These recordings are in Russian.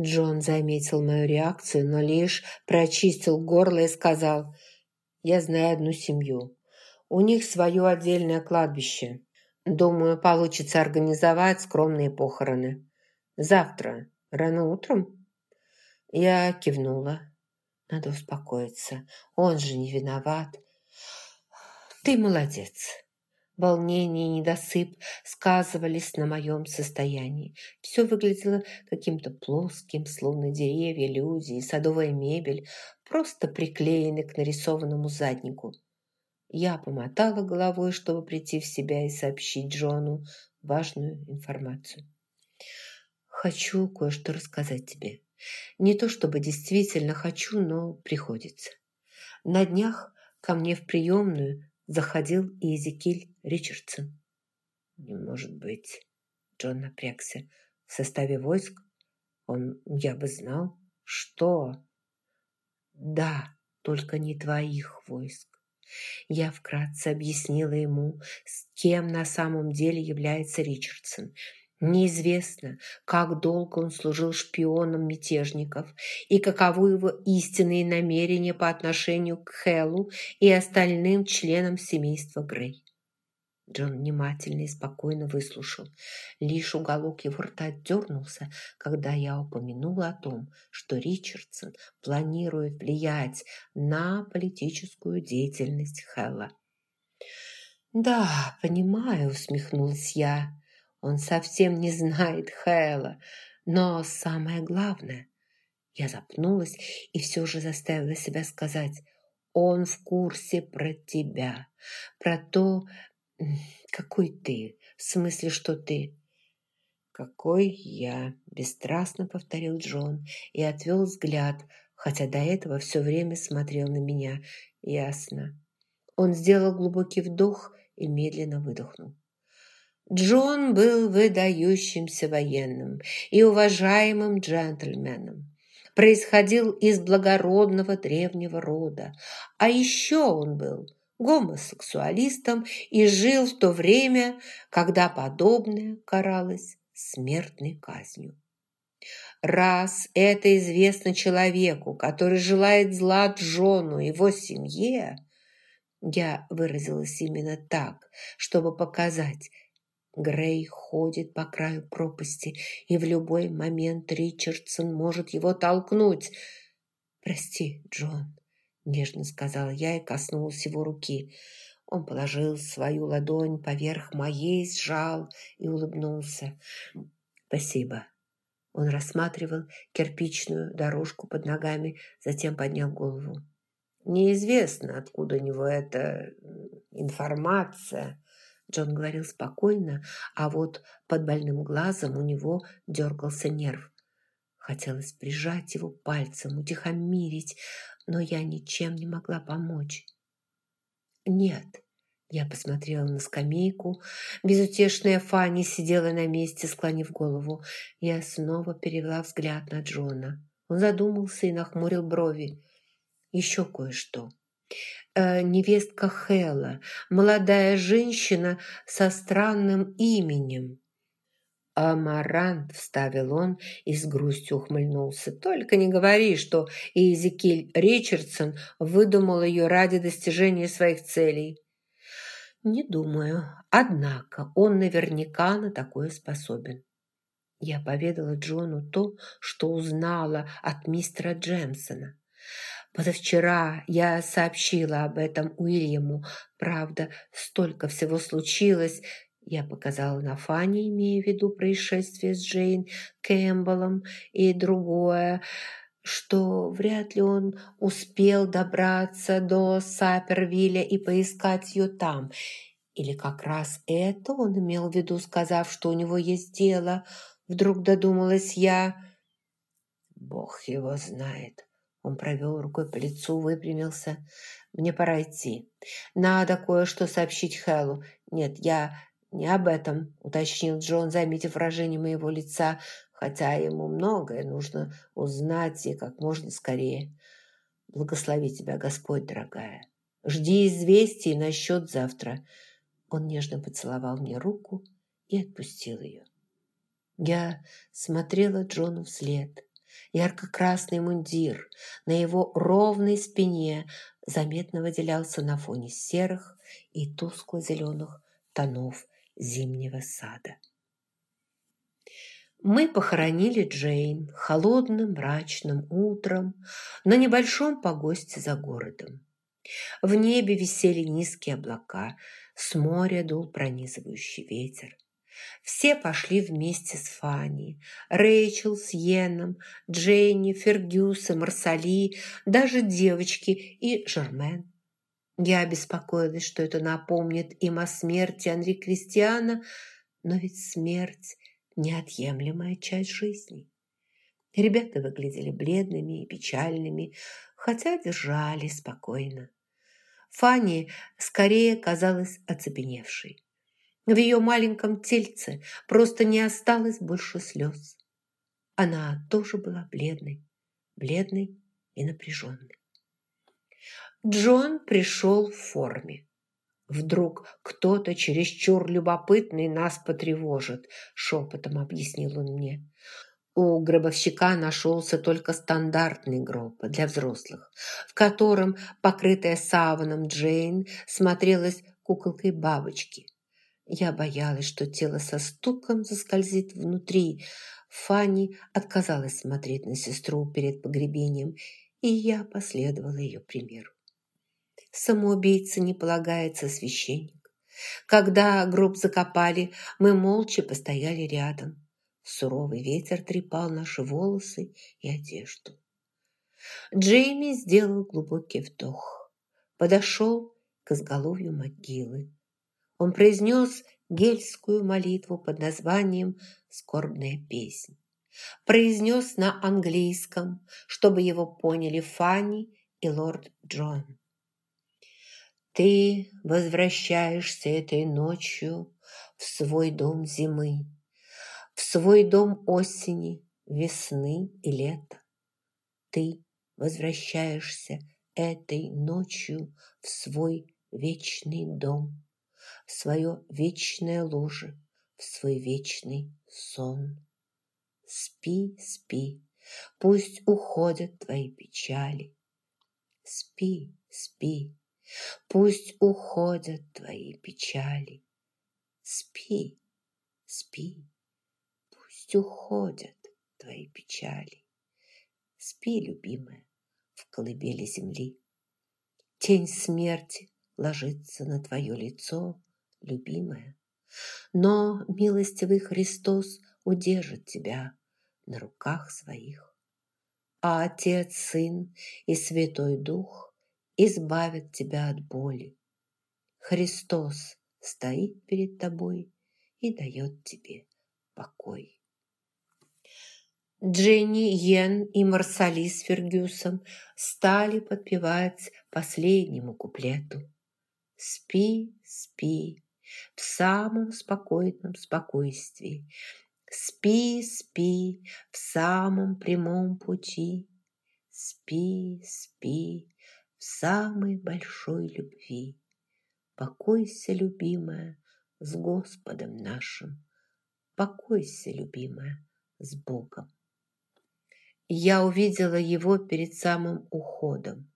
Джон заметил мою реакцию, но лишь прочистил горло и сказал, «Я знаю одну семью. У них свое отдельное кладбище. Думаю, получится организовать скромные похороны. Завтра, рано утром?» Я кивнула. Надо успокоиться. Он же не виноват. «Ты молодец!» Волнение и недосып сказывались на моем состоянии. Все выглядело каким-то плоским, словно деревья, люди и садовая мебель просто приклеены к нарисованному заднику. Я помотала головой, чтобы прийти в себя и сообщить Джону важную информацию. «Хочу кое-что рассказать тебе. Не то чтобы действительно хочу, но приходится. На днях ко мне в приемную заходил и Эзекиль Ричардсон. Не может быть. Джон напрягся. В составе войск? Он, я бы знал. Что? Да, только не твоих войск. Я вкратце объяснила ему, с кем на самом деле является Ричардсон – Неизвестно, как долго он служил шпионом мятежников и каковы его истинные намерения по отношению к Хеллу и остальным членам семейства Грей. Джон внимательно и спокойно выслушал. Лишь уголок его рта дернулся, когда я упомянула о том, что Ричардсон планирует влиять на политическую деятельность Хэлла. «Да, понимаю», — усмехнулась я. Он совсем не знает Хайла. Но самое главное, я запнулась и все же заставила себя сказать, он в курсе про тебя, про то, какой ты, в смысле, что ты. «Какой я!» – бесстрастно повторил Джон и отвел взгляд, хотя до этого все время смотрел на меня. Ясно. Он сделал глубокий вдох и медленно выдохнул. Джон был выдающимся военным и уважаемым джентльменом. Происходил из благородного древнего рода. А еще он был гомосексуалистом и жил в то время, когда подобное каралось смертной казнью. Раз это известно человеку, который желает зла Джону и его семье, я выразилась именно так, чтобы показать, Грей ходит по краю пропасти, и в любой момент Ричардсон может его толкнуть. «Прости, Джон», – нежно сказала я и коснулась его руки. Он положил свою ладонь поверх моей, сжал и улыбнулся. «Спасибо». Он рассматривал кирпичную дорожку под ногами, затем поднял голову. «Неизвестно, откуда у него эта информация». Джон говорил спокойно, а вот под больным глазом у него дергался нерв. Хотелось прижать его пальцем, утихомирить, но я ничем не могла помочь. «Нет», – я посмотрела на скамейку. Безутешная Фанни сидела на месте, склонив голову. Я снова перевела взгляд на Джона. Он задумался и нахмурил брови. «Еще кое-что». Э, невестка Хэлла, молодая женщина со странным именем. «Амарант», – вставил он и с грустью ухмыльнулся. «Только не говори, что Иезекииль Ричардсон выдумал ее ради достижения своих целей». «Не думаю. Однако он наверняка на такое способен». Я поведала Джону то, что узнала от мистера Джемсона. Позавчера я сообщила об этом Уильяму. Правда, столько всего случилось. Я показала на Фане, имея в виду происшествие с Джейн Кэмпбеллом и другое, что вряд ли он успел добраться до Сапервилля и поискать ее там. Или как раз это он имел в виду, сказав, что у него есть дело. Вдруг додумалась я. Бог его знает. Он провел рукой по лицу, выпрямился. «Мне пора идти. Надо кое-что сообщить Хэллу. Нет, я не об этом», – уточнил Джон, заметив выражение моего лица, хотя ему многое нужно узнать и как можно скорее. «Благослови тебя, Господь, дорогая. Жди известий насчет завтра». Он нежно поцеловал мне руку и отпустил ее. Я смотрела Джону вслед – Ярко-красный мундир на его ровной спине заметно выделялся на фоне серых и тускло-зеленых тонов зимнего сада. Мы похоронили Джейн холодным мрачным утром на небольшом погосте за городом. В небе висели низкие облака, с моря дул пронизывающий ветер. Все пошли вместе с Фанни. Рэйчел с Йеном, Дженни, Фергюс и Марсали, даже девочки и Жермен. Я беспокоилась, что это напомнит им о смерти Анри Кристиана, но ведь смерть – неотъемлемая часть жизни. Ребята выглядели бледными и печальными, хотя держали спокойно. Фанни скорее казалась оцепеневшей. В ее маленьком тельце просто не осталось больше слез. Она тоже была бледной, бледной и напряженной. Джон пришел в форме. «Вдруг кто-то чересчур любопытный нас потревожит», – шепотом объяснил он мне. У гробовщика нашелся только стандартный гроб для взрослых, в котором, покрытая саваном Джейн, смотрелась куколкой бабочки. Я боялась, что тело со стуком заскользит внутри. Фанни отказалась смотреть на сестру перед погребением, и я последовала ее примеру. Самоубийце не полагается священник. Когда гроб закопали, мы молча постояли рядом. Суровый ветер трепал наши волосы и одежду. Джейми сделал глубокий вдох. Подошел к изголовью могилы. Он произнес гельскую молитву под названием «Скорбная песнь». Произнес на английском, чтобы его поняли Фанни и лорд Джон. «Ты возвращаешься этой ночью в свой дом зимы, в свой дом осени, весны и лета. Ты возвращаешься этой ночью в свой вечный дом, в свое вечное ложе, в свой вечный сон. Спи, спи, пусть уходят твои печали. Спи, спи, пусть уходят твои печали. Спи, спи, пусть уходят твои печали. Спи, любимая, в колыбели земли. Тень смерти ложится на твое лицо, любимая. Но милостивый Христос удержит тебя на руках своих. А Отец, Сын и Святой Дух избавят тебя от боли. Христос стоит перед тобой и дает тебе покой. Дженни, Йен и Марсали с Фергюсом стали подпевать последнему куплету. «Спи, спи, в самом спокойном спокойствии. Спи, спи в самом прямом пути. Спи, спи в самой большой любви. Покойся, любимая, с Господом нашим. Покойся, любимая, с Богом. Я увидела его перед самым уходом.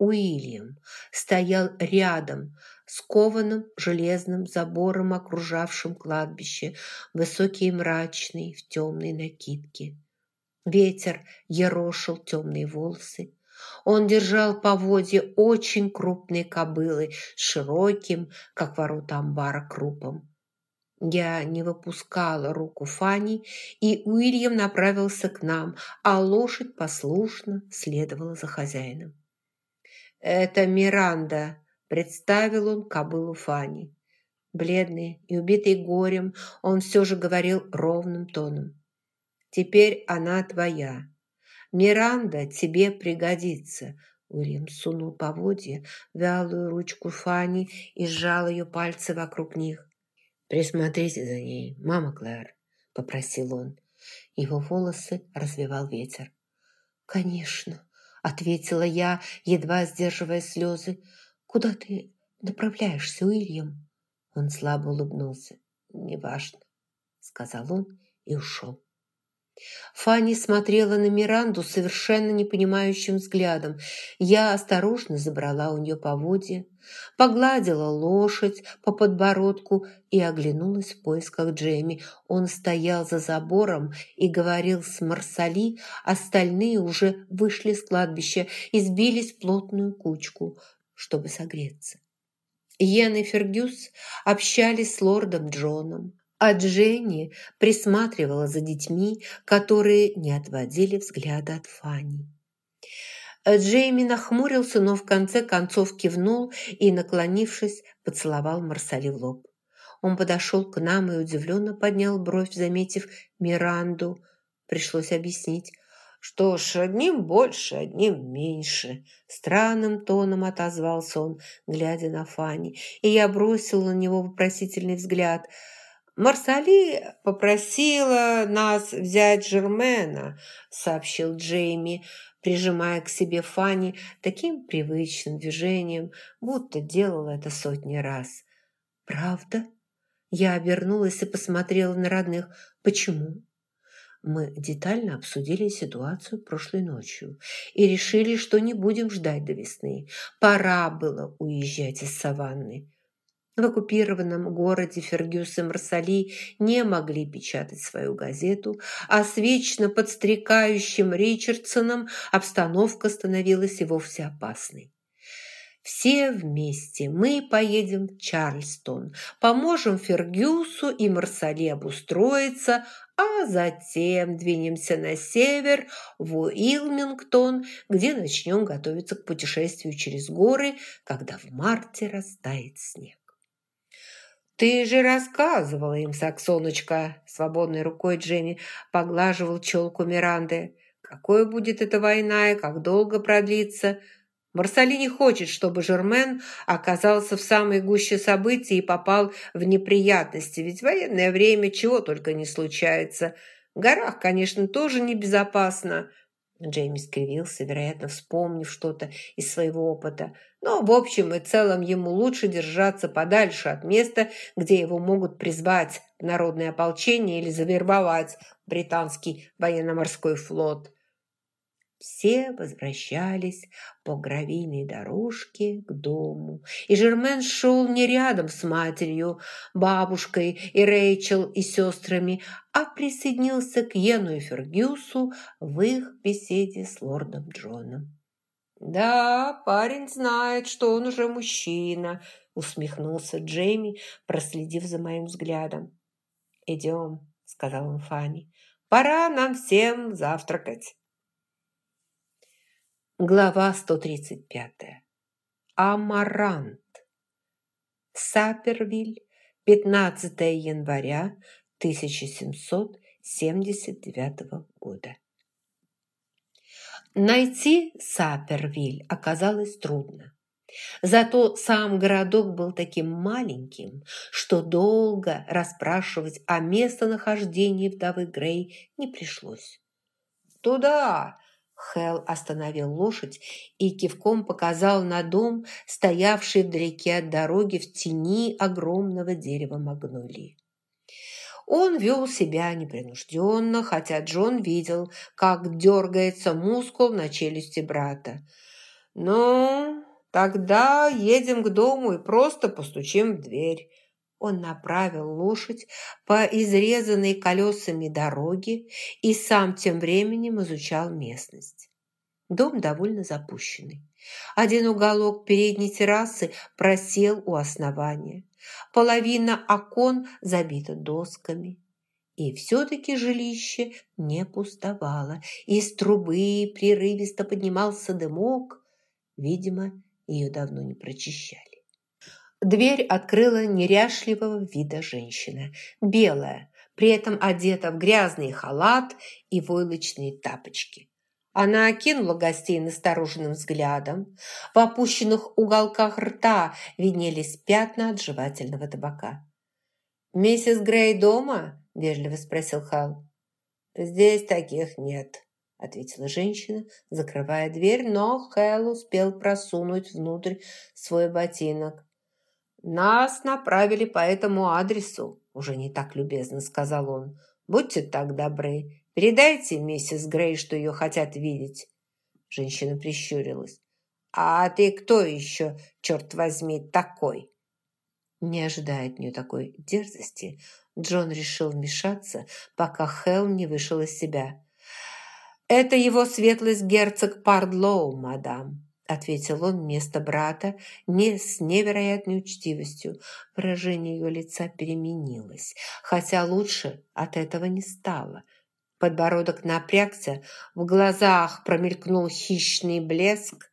Уильям стоял рядом с кованым железным забором, окружавшим кладбище, высокий и мрачный, в темной накидке. Ветер ерошил темные волосы. Он держал поводья очень крупной кобылы широким, как ворота амбара, крупом. Я не выпускала руку Фани, и Уильям направился к нам, а лошадь послушно следовала за хозяином. «Это Миранда», – представил он кобылу Фани. Бледный и убитый горем, он все же говорил ровным тоном. «Теперь она твоя. Миранда тебе пригодится». Уильям сунул поводья, вялую ручку Фани и сжал ее пальцы вокруг них. «Присмотрите за ней, мама Клэр», – попросил он. Его волосы развивал ветер. «Конечно», – ответила я, едва сдерживая слезы. «Куда ты направляешься, Уильям?» Он слабо улыбнулся. «Неважно», – сказал он и ушел. Фанни смотрела на Миранду совершенно непонимающим взглядом. Я осторожно забрала у нее поводья, погладила лошадь по подбородку и оглянулась в поисках Джейми. Он стоял за забором и говорил с Марсали, остальные уже вышли с кладбища и сбились в плотную кучку, чтобы согреться. Йен и Фергюс общались с лордом Джоном а Дженни присматривала за детьми, которые не отводили взгляда от Фанни. Джейми нахмурился, но в конце концов кивнул и, наклонившись, поцеловал Марсали в лоб. Он подошел к нам и удивленно поднял бровь, заметив Миранду. Пришлось объяснить. «Что ж, одним больше, одним меньше», – странным тоном отозвался он, глядя на Фанни, и я бросил на него вопросительный взгляд – «Марсали попросила нас взять Жермена», – сообщил Джейми, прижимая к себе Фанни таким привычным движением, будто делал это сотни раз. «Правда?» Я обернулась и посмотрела на родных. «Почему?» Мы детально обсудили ситуацию прошлой ночью и решили, что не будем ждать до весны. Пора было уезжать из саванны. В оккупированном городе Фергюс и Марсали не могли печатать свою газету, а с вечно подстрекающим Ричардсоном обстановка становилась и вовсе опасной. Все вместе мы поедем в Чарльстон, поможем Фергюсу и Марсали обустроиться, а затем двинемся на север, в Уилмингтон, где начнем готовиться к путешествию через горы, когда в марте растает снег. «Ты же рассказывала им, Саксоночка!» Свободной рукой Дженни поглаживал челку Миранды. «Какой будет эта война и как долго продлится?» Марсали не хочет, чтобы Жермен оказался в самой гуще событий и попал в неприятности, ведь в военное время чего только не случается. В горах, конечно, тоже небезопасно, Джейми скривился, вероятно, вспомнив что-то из своего опыта. Но, в общем и целом, ему лучше держаться подальше от места, где его могут призвать в народное ополчение или завербовать британский военно-морской флот. Все возвращались по гравийной дорожке к дому, и Жермен шел не рядом с матерью, бабушкой и Рэйчел и сестрами, а присоединился к Йену и Фергюсу в их беседе с лордом Джоном. «Да, парень знает, что он уже мужчина», — усмехнулся Джейми, проследив за моим взглядом. «Идем», — сказал он Фанни, — «пора нам всем завтракать». Глава 135. Амарант. Сапервиль, 15 января 1779 года. Найти Сапервиль оказалось трудно. Зато сам городок был таким маленьким, что долго расспрашивать о местонахождении вдовы Грей не пришлось. «Туда!» Хел остановил лошадь и кивком показал на дом, стоявший вдалеке от дороги в тени огромного дерева магнолии. Он вел себя непринужденно, хотя Джон видел, как дергается мускул на челюсти брата. «Ну, тогда едем к дому и просто постучим в дверь», он направил лошадь по изрезанной колесами дороге и сам тем временем изучал местность. Дом довольно запущенный. Один уголок передней террасы просел у основания. Половина окон забита досками. И все-таки жилище не пустовало. Из трубы прерывисто поднимался дымок. Видимо, ее давно не прочищали. Дверь открыла неряшливого вида женщина, белая, при этом одета в грязный халат и войлочные тапочки. Она окинула гостей настороженным взглядом. В опущенных уголках рта виднелись пятна от жевательного табака. «Миссис Грей дома?» – вежливо спросил Хал. «Здесь таких нет», – ответила женщина, закрывая дверь, но Хэл успел просунуть внутрь свой ботинок. «Нас направили по этому адресу», – уже не так любезно сказал он. «Будьте так добры Передайте миссис Грей, что ее хотят видеть». Женщина прищурилась. «А ты кто еще, черт возьми, такой?» Не ожидая от нее такой дерзости, Джон решил вмешаться, пока Хелл не вышел из себя. «Это его светлость герцог Пардлоу, мадам», ответил он вместо брата, не с невероятной учтивостью. Выражение ее лица переменилось, хотя лучше от этого не стало. Подбородок напрягся, в глазах промелькнул хищный блеск.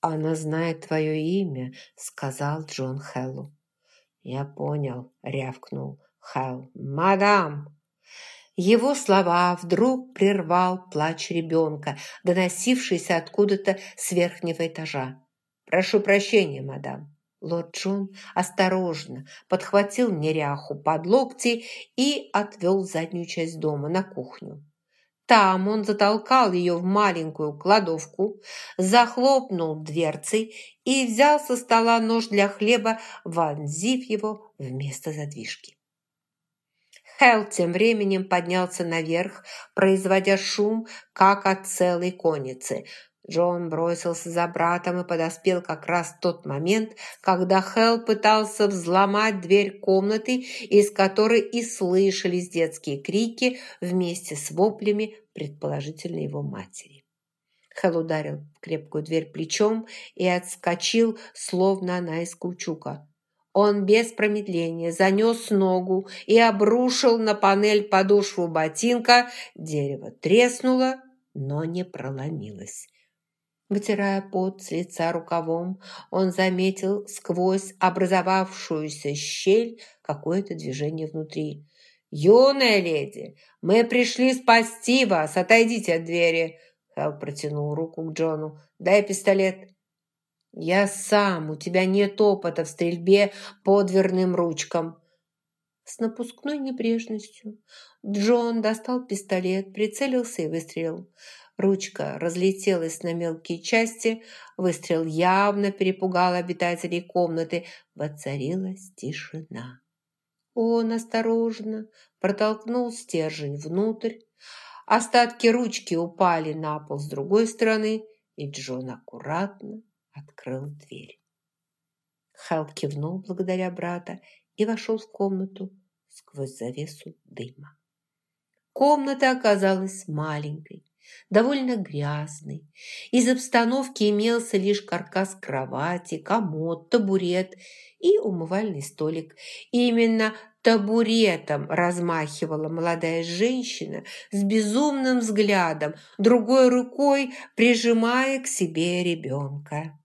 «Она знает твое имя», — сказал Джон Хэллу. «Я понял», — рявкнул Хэл. «Мадам!» Его слова вдруг прервал плач ребенка, доносившийся откуда-то с верхнего этажа. «Прошу прощения, мадам». Лорд Джон осторожно подхватил неряху под локти и отвел заднюю часть дома на кухню. Там он затолкал ее в маленькую кладовку, захлопнул дверцей и взял со стола нож для хлеба, вонзив его вместо задвижки. Хелл тем временем поднялся наверх, производя шум, как от целой конницы. Джон бросился за братом и подоспел как раз в тот момент, когда Хелл пытался взломать дверь комнаты, из которой и слышались детские крики вместе с воплями, предположительно, его матери. Хелл ударил крепкую дверь плечом и отскочил, словно она из каучука. Он без промедления занес ногу и обрушил на панель подошву ботинка. Дерево треснуло, но не проломилось. Вытирая пот с лица рукавом, он заметил сквозь образовавшуюся щель какое-то движение внутри. «Юная леди, мы пришли спасти вас! Отойдите от двери!» Хелл протянул руку к Джону. «Дай пистолет!» «Я сам, у тебя нет опыта в стрельбе по дверным ручкам». С напускной небрежностью Джон достал пистолет, прицелился и выстрелил. Ручка разлетелась на мелкие части, выстрел явно перепугал обитателей комнаты. Воцарилась тишина. Он осторожно протолкнул стержень внутрь. Остатки ручки упали на пол с другой стороны, и Джон аккуратно открыл дверь. Хэл кивнул благодаря брата и вошел в комнату сквозь завесу дыма. Комната оказалась маленькой, довольно грязной. Из обстановки имелся лишь каркас кровати, комод, табурет и умывальный столик. Именно табуретом размахивала молодая женщина с безумным взглядом, другой рукой прижимая к себе ребенка.